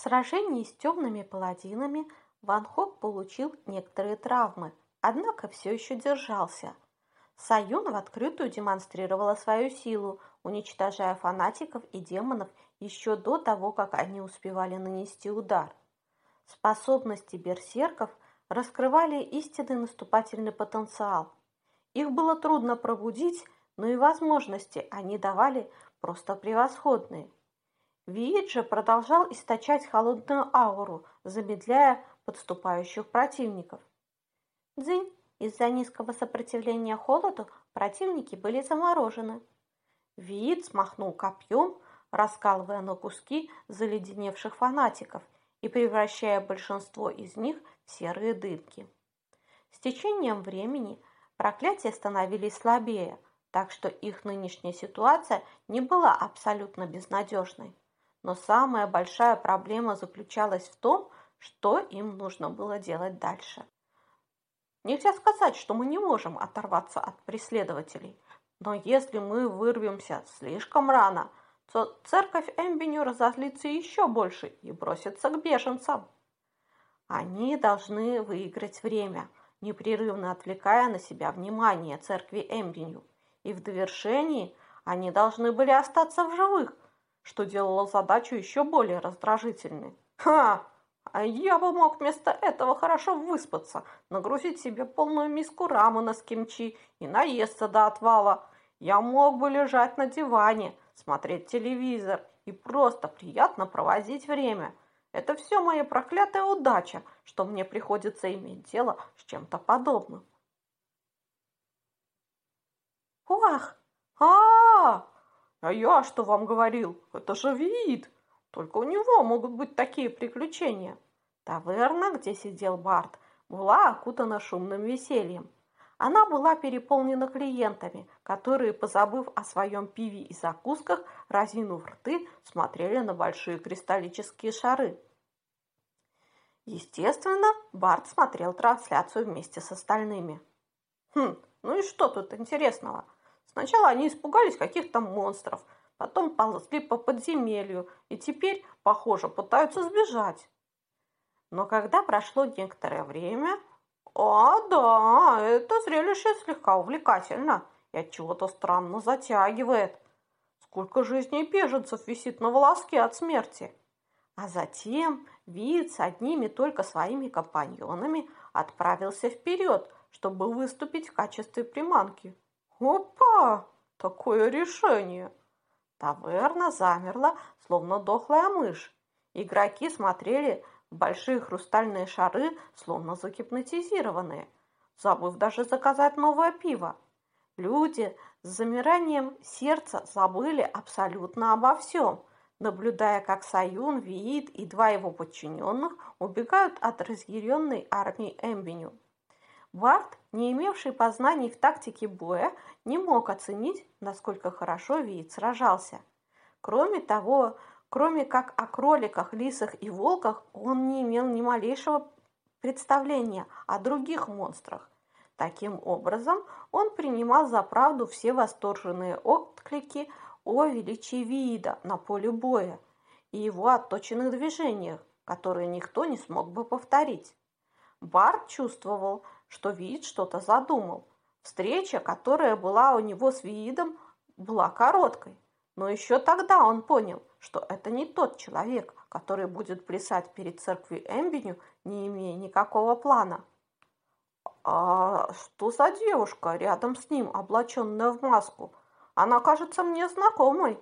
В сражении с темными паладинами Ван Хок получил некоторые травмы, однако все еще держался. Саюн в открытую демонстрировала свою силу, уничтожая фанатиков и демонов еще до того, как они успевали нанести удар. Способности берсерков раскрывали истинный наступательный потенциал. Их было трудно пробудить, но и возможности они давали просто превосходные. Виит же продолжал источать холодную ауру, замедляя подступающих противников. Дзынь, из-за низкого сопротивления холоду противники были заморожены. Виит смахнул копьем, раскалывая на куски заледеневших фанатиков и превращая большинство из них в серые дымки. С течением времени проклятия становились слабее, так что их нынешняя ситуация не была абсолютно безнадежной. Но самая большая проблема заключалась в том, что им нужно было делать дальше. Нельзя сказать, что мы не можем оторваться от преследователей, но если мы вырвемся слишком рано, то церковь Эмбеню разозлится еще больше и бросится к беженцам. Они должны выиграть время, непрерывно отвлекая на себя внимание церкви Эмбеню. И в довершении они должны были остаться в живых, что делало задачу еще более раздражительной. Ха! А я бы мог вместо этого хорошо выспаться, нагрузить себе полную миску рамена с кимчи и наесться до отвала. Я мог бы лежать на диване, смотреть телевизор и просто приятно проводить время. Это все моя проклятая удача, что мне приходится иметь дело с чем-то подобным. Ох! А, -а, я что вам говорил? Это же вид! Только у него могут быть такие приключения. Таверна, где сидел Барт, была окутана шумным весельем. Она была переполнена клиентами, которые, позабыв о своем пиве и закусках, разинув рты, смотрели на большие кристаллические шары. Естественно, Барт смотрел трансляцию вместе с остальными. Хм, ну и что тут интересного? Сначала они испугались каких-то монстров, потом ползли по подземелью и теперь, похоже, пытаются сбежать. Но когда прошло некоторое время, а, да, это зрелище слегка увлекательно и от чего-то странно затягивает. Сколько жизней беженцев висит на волоске от смерти. А затем Вид с одними только своими компаньонами отправился вперед, чтобы выступить в качестве приманки. Опа! Такое решение! Таверна замерла, словно дохлая мышь. Игроки смотрели в большие хрустальные шары, словно загипнотизированные, забыв даже заказать новое пиво. Люди с замиранием сердца забыли абсолютно обо всем, наблюдая, как Саюн, Виит и два его подчиненных убегают от разъяренной армии Эмбеню. Барт, не имевший познаний в тактике боя, не мог оценить, насколько хорошо Виит сражался. Кроме того, кроме как о кроликах, лисах и волках, он не имел ни малейшего представления о других монстрах. Таким образом, он принимал за правду все восторженные отклики о величии вида на поле боя и его отточенных движениях, которые никто не смог бы повторить. Барт чувствовал, что Вид что-то задумал. Встреча, которая была у него с Видом, была короткой. Но еще тогда он понял, что это не тот человек, который будет плясать перед церковью Эмбеню, не имея никакого плана. А что за девушка рядом с ним, облаченная в маску? Она кажется мне знакомой.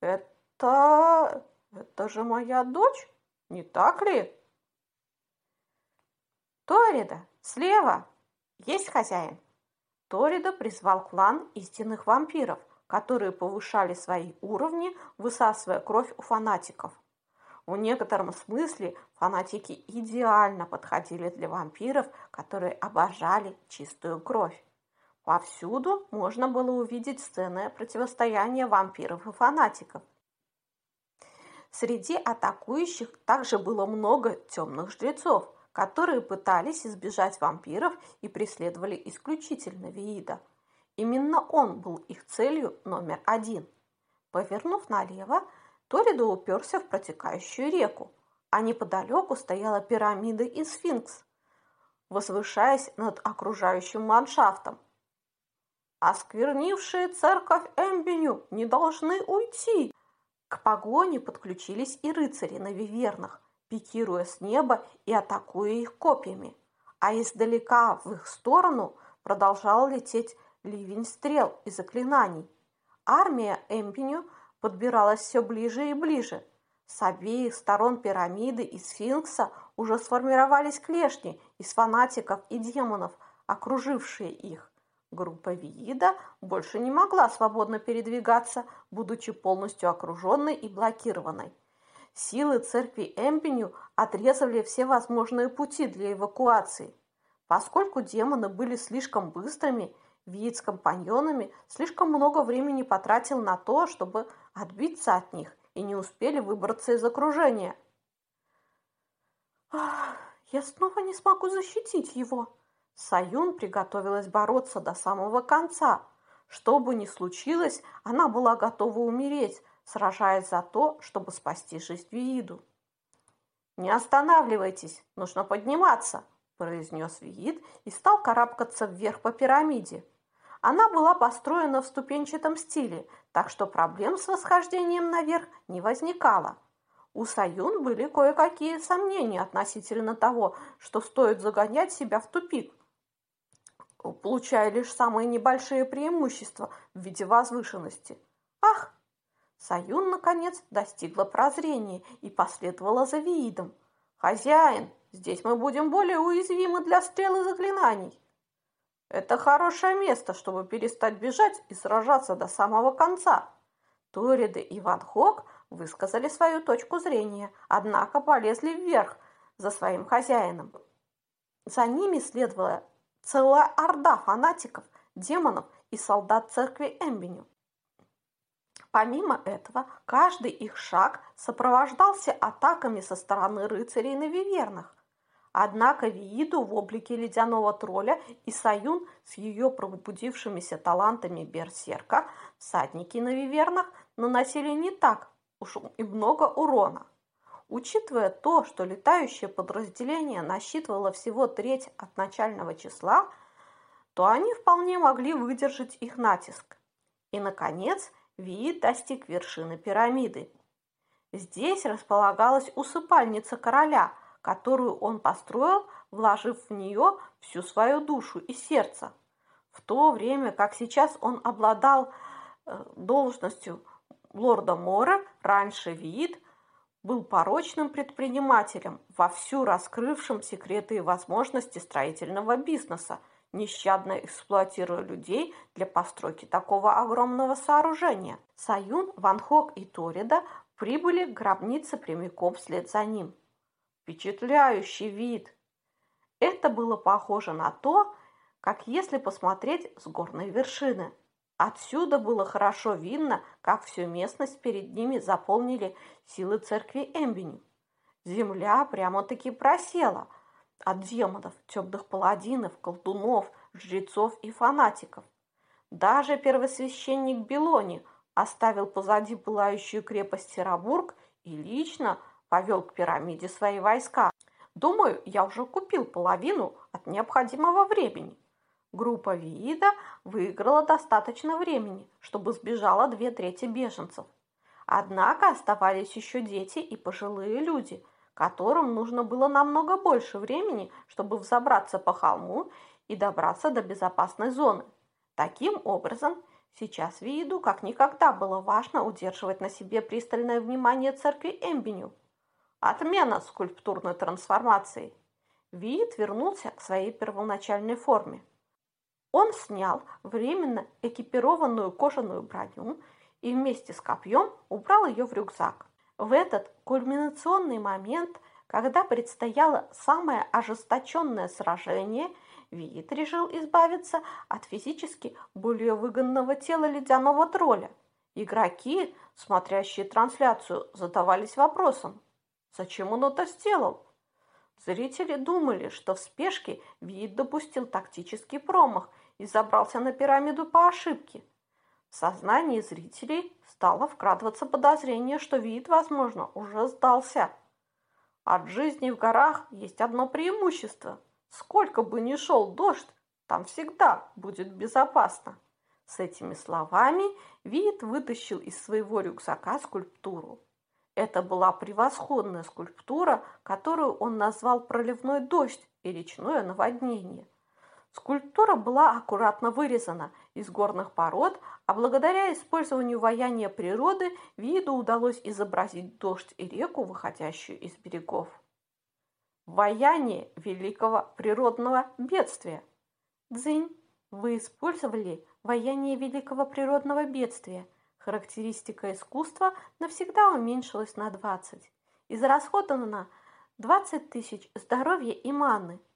Это... это же моя дочь, не так ли? Торида, слева! Есть хозяин? Торида призвал клан истинных вампиров, которые повышали свои уровни, высасывая кровь у фанатиков. В некотором смысле фанатики идеально подходили для вампиров, которые обожали чистую кровь. Повсюду можно было увидеть сцены противостояния вампиров и фанатиков. Среди атакующих также было много темных жрецов, которые пытались избежать вампиров и преследовали исключительно Виида. Именно он был их целью номер один. Повернув налево, Торидо уперся в протекающую реку. а неподалеку стояла пирамида и сфинкс, возвышаясь над окружающим ландшафтом. Осквернившие церковь Эмбеню не должны уйти. К погоне подключились и рыцари на вивернах, пикируя с неба и атакуя их копьями. А издалека в их сторону продолжал лететь ливень стрел и заклинаний. Армия Эмбеню подбиралась все ближе и ближе. С обеих сторон пирамиды и сфинкса уже сформировались клешни из фанатиков и демонов, окружившие их. Группа Виида больше не могла свободно передвигаться, будучи полностью окруженной и блокированной. Силы церкви Эмпеню отрезали все возможные пути для эвакуации. Поскольку демоны были слишком быстрыми, Виит с компаньонами слишком много времени потратил на то, чтобы отбиться от них, и не успели выбраться из окружения. «Я снова не смогу защитить его», Саюн приготовилась бороться до самого конца. Что бы ни случилось, она была готова умереть, сражаясь за то, чтобы спасти жизнь Вииду. «Не останавливайтесь, нужно подниматься», – произнес Виид и стал карабкаться вверх по пирамиде. Она была построена в ступенчатом стиле, так что проблем с восхождением наверх не возникало. У Саюн были кое-какие сомнения относительно того, что стоит загонять себя в тупик получая лишь самые небольшие преимущества в виде возвышенности. Ах! Саюн, наконец, достигла прозрения и последовала за Виидом. «Хозяин, здесь мы будем более уязвимы для стрел и заклинаний». «Это хорошее место, чтобы перестать бежать и сражаться до самого конца». Ториды и Ван Хок высказали свою точку зрения, однако полезли вверх за своим хозяином. За ними следовала целая орда фанатиков, демонов и солдат церкви Эмбеню. Помимо этого, каждый их шаг сопровождался атаками со стороны рыцарей на вивернах. Однако Вииду в облике ледяного тролля и Саюн с ее пробудившимися талантами берсерка всадники на вивернах наносили не так уж и много урона. Учитывая то, что летающее подразделение насчитывало всего треть от начального числа, то они вполне могли выдержать их натиск. И, наконец, Виит достиг вершины пирамиды. Здесь располагалась усыпальница короля, которую он построил, вложив в нее всю свою душу и сердце. В то время, как сейчас он обладал э, должностью лорда Мора, раньше Виит – был порочным предпринимателем, вовсю раскрывшим секреты и возможности строительного бизнеса, нещадно эксплуатируя людей для постройки такого огромного сооружения. Саюн, Ван Хок и Торида прибыли к гробнице прямиком вслед за ним. Впечатляющий вид! Это было похоже на то, как если посмотреть с горной вершины – Отсюда было хорошо видно, как всю местность перед ними заполнили силы церкви Эмбини. Земля прямо-таки просела от демонов, темных паладинов, колдунов, жрецов и фанатиков. Даже первосвященник Белони оставил позади пылающую крепость Серабург и лично повел к пирамиде свои войска. Думаю, я уже купил половину от необходимого времени. Группа Виида выиграла достаточно времени, чтобы сбежало две трети беженцев. Однако оставались еще дети и пожилые люди, которым нужно было намного больше времени, чтобы взобраться по холму и добраться до безопасной зоны. Таким образом, сейчас Вииду как никогда было важно удерживать на себе пристальное внимание церкви Эмбеню. Отмена скульптурной трансформации. Виит вернулся к своей первоначальной форме. Он снял временно экипированную кожаную броню и вместе с копьем убрал ее в рюкзак. В этот кульминационный момент, когда предстояло самое ожесточенное сражение, Виит решил избавиться от физически более выгодного тела ледяного тролля. Игроки, смотрящие трансляцию, задавались вопросом, зачем он это сделал? Зрители думали, что в спешке Виит допустил тактический промах и забрался на пирамиду по ошибке. В сознании зрителей стало вкрадываться подозрение, что Виит, возможно, уже сдался. От жизни в горах есть одно преимущество. Сколько бы ни шел дождь, там всегда будет безопасно. С этими словами Вид вытащил из своего рюкзака скульптуру. Это была превосходная скульптура, которую он назвал «Проливной дождь» и «Речное наводнение». Скульптура была аккуратно вырезана из горных пород, а благодаря использованию ваяния природы виду удалось изобразить дождь и реку, выходящую из берегов. Ваяние великого природного бедствия. Дзынь, вы использовали ваяние великого природного бедствия. Характеристика искусства навсегда уменьшилась на 20. Израсходовано 20 тысяч здоровья и маны –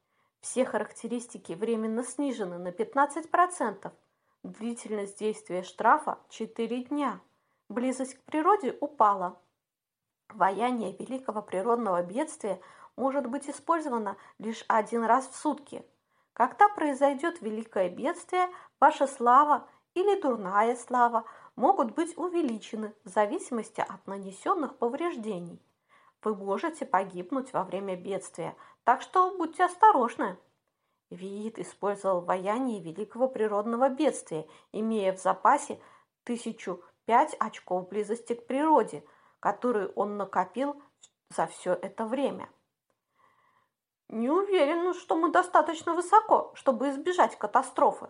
все характеристики временно снижены на 15%. Длительность действия штрафа – 4 дня. Близость к природе упала. Ваяние великого природного бедствия может быть использовано лишь один раз в сутки. Когда произойдет великое бедствие, ваша слава или дурная слава могут быть увеличены в зависимости от нанесенных повреждений. Вы можете погибнуть во время бедствия – так что будьте осторожны. Виит использовал ваяние великого природного бедствия, имея в запасе тысячу пять очков близости к природе, которые он накопил за все это время. Не уверен, что мы достаточно высоко, чтобы избежать катастрофы.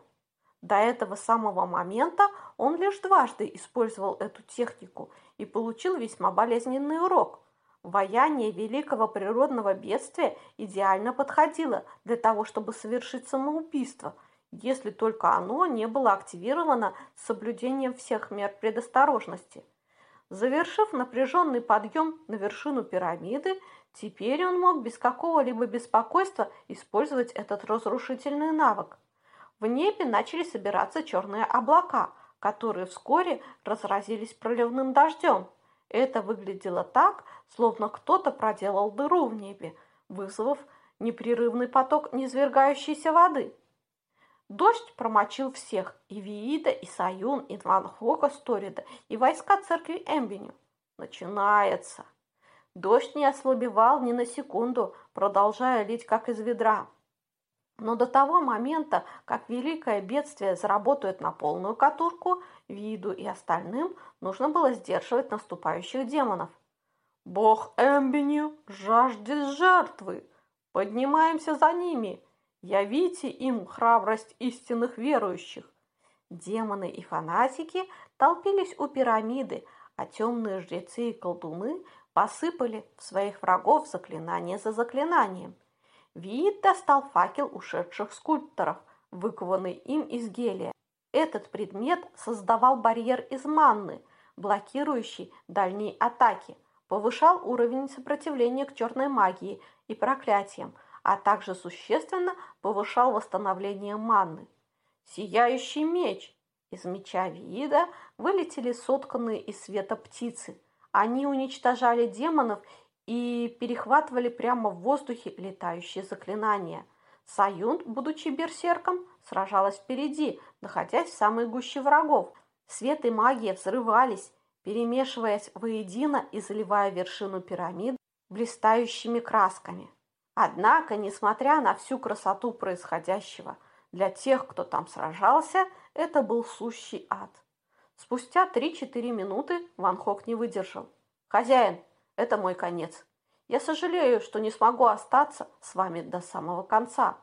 До этого самого момента он лишь дважды использовал эту технику и получил весьма болезненный урок. Ваяние великого природного бедствия идеально подходило для того, чтобы совершить самоубийство, если только оно не было активировано с соблюдением всех мер предосторожности. Завершив напряженный подъем на вершину пирамиды, теперь он мог без какого-либо беспокойства использовать этот разрушительный навык. В небе начали собираться черные облака, которые вскоре разразились проливным дождем. Это выглядело так, словно кто-то проделал дыру в небе, вызвав непрерывный поток низвергающейся воды. Дождь промочил всех, и Виида, и Саюн, и Ван Хока Сторида, и войска церкви Эмбеню. Начинается. Дождь не ослабевал ни на секунду, продолжая лить как из ведра. Но до того момента, как великое бедствие заработает на полную катурку, Виду и остальным нужно было сдерживать наступающих демонов. «Бог Эмбеню жаждет жертвы! Поднимаемся за ними! Явите им храбрость истинных верующих!» Демоны и фанатики толпились у пирамиды, а темные жрецы и колдуны посыпали в своих врагов заклинание за заклинанием. Виит достал факел ушедших скульпторов, выкованный им из гелия. Этот предмет создавал барьер из манны, блокирующий дальние атаки, повышал уровень сопротивления к черной магии и проклятиям, а также существенно повышал восстановление манны. Сияющий меч! Из меча Виида вылетели сотканные из света птицы. Они уничтожали демонов и перехватывали прямо в воздухе летающие заклинания. Саюн, будучи берсерком, сражалась впереди, находясь в самой гуще врагов. Свет и магия взрывались, перемешиваясь воедино и заливая вершину пирамид блистающими красками. Однако, несмотря на всю красоту происходящего, для тех, кто там сражался, это был сущий ад. Спустя 3-4 минуты Ван Хок не выдержал. «Хозяин, это мой конец. Я сожалею, что не смогу остаться с вами до самого конца.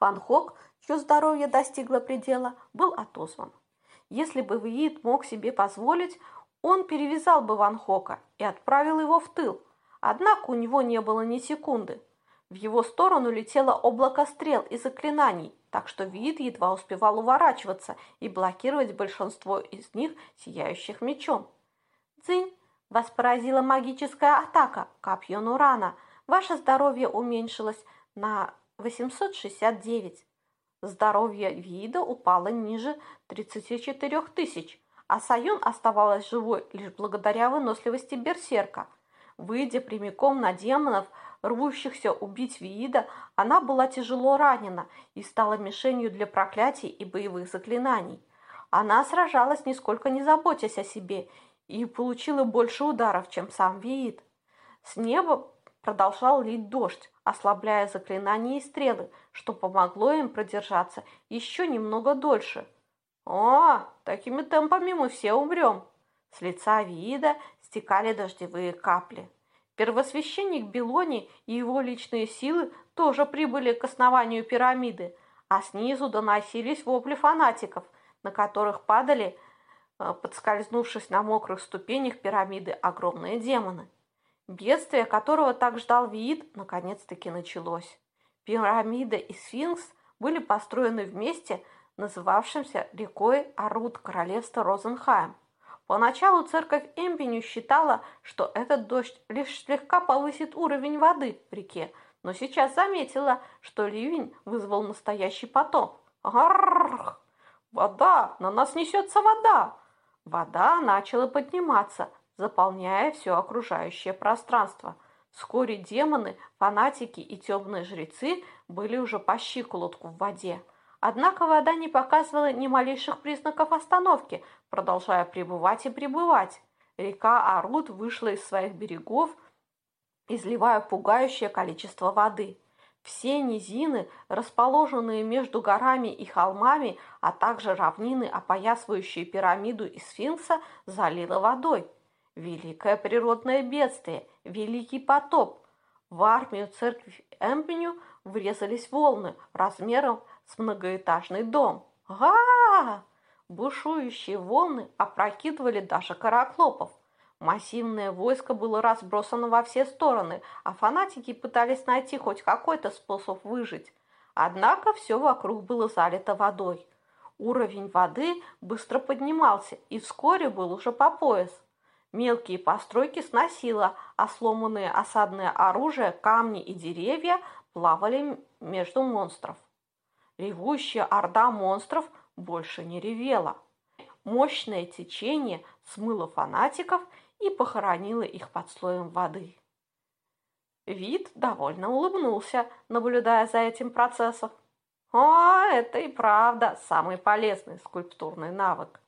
Ван Хок, чье здоровье достигло предела, был отозван. Если бы Виит мог себе позволить, он перевязал бы Ван Хока и отправил его в тыл. Однако у него не было ни секунды. В его сторону летело облако стрел и заклинаний, так что Виит едва успевал уворачиваться и блокировать большинство из них сияющих мечом. Дзынь вас поразила магическая атака, копье Нурана. Ваше здоровье уменьшилось на 869. Здоровье вида упало ниже 34 тысяч, а Саюн оставалась живой лишь благодаря выносливости берсерка. Выйдя прямиком на демонов, рвущихся убить Виида, она была тяжело ранена и стала мишенью для проклятий и боевых заклинаний. Она сражалась, нисколько не заботясь о себе, и получила больше ударов, чем сам Виит. С неба продолжал лить дождь, ослабляя заклинания и стрелы, что помогло им продержаться еще немного дольше. «О, такими темпами мы все умрем!» С лица вида стекали дождевые капли. Первосвященник Белони и его личные силы тоже прибыли к основанию пирамиды, а снизу доносились вопли фанатиков, на которых падали, подскользнувшись на мокрых ступенях пирамиды, огромные демоны. Бедствие, которого так ждал Виит, наконец-таки началось. Пирамида и сфинкс были построены вместе, называвшимся рекой Арут королевства Розенхайм. Поначалу церковь Эмпеню считала, что этот дождь лишь слегка повысит уровень воды в реке, но сейчас заметила, что ливень вызвал настоящий потоп. Гаррррр! Вода! На нас несется вода! Вода начала подниматься, заполняя все окружающее пространство. Вскоре демоны, фанатики и темные жрецы были уже по щиколотку в воде. Однако вода не показывала ни малейших признаков остановки, продолжая пребывать и пребывать. Река Арут вышла из своих берегов, изливая пугающее количество воды. Все низины, расположенные между горами и холмами, а также равнины, опоясывающие пирамиду и сфинкса, залило водой. Великое природное бедствие, великий потоп. В армию церкви Эмпеню врезались волны размером с многоэтажный дом. Га! Бушующие волны опрокидывали даже караклопов. Массивное войско было разбросано во все стороны, а фанатики пытались найти хоть какой-то способ выжить. Однако все вокруг было залито водой. Уровень воды быстро поднимался и вскоре был уже по пояс. Мелкие постройки сносило, а сломанные осадное оружие, камни и деревья плавали между монстров. Ревущая орда монстров больше не ревела. Мощное течение смыло фанатиков и похоронило их под слоем воды. Вид довольно улыбнулся, наблюдая за этим процессом. О, это и правда самый полезный скульптурный навык.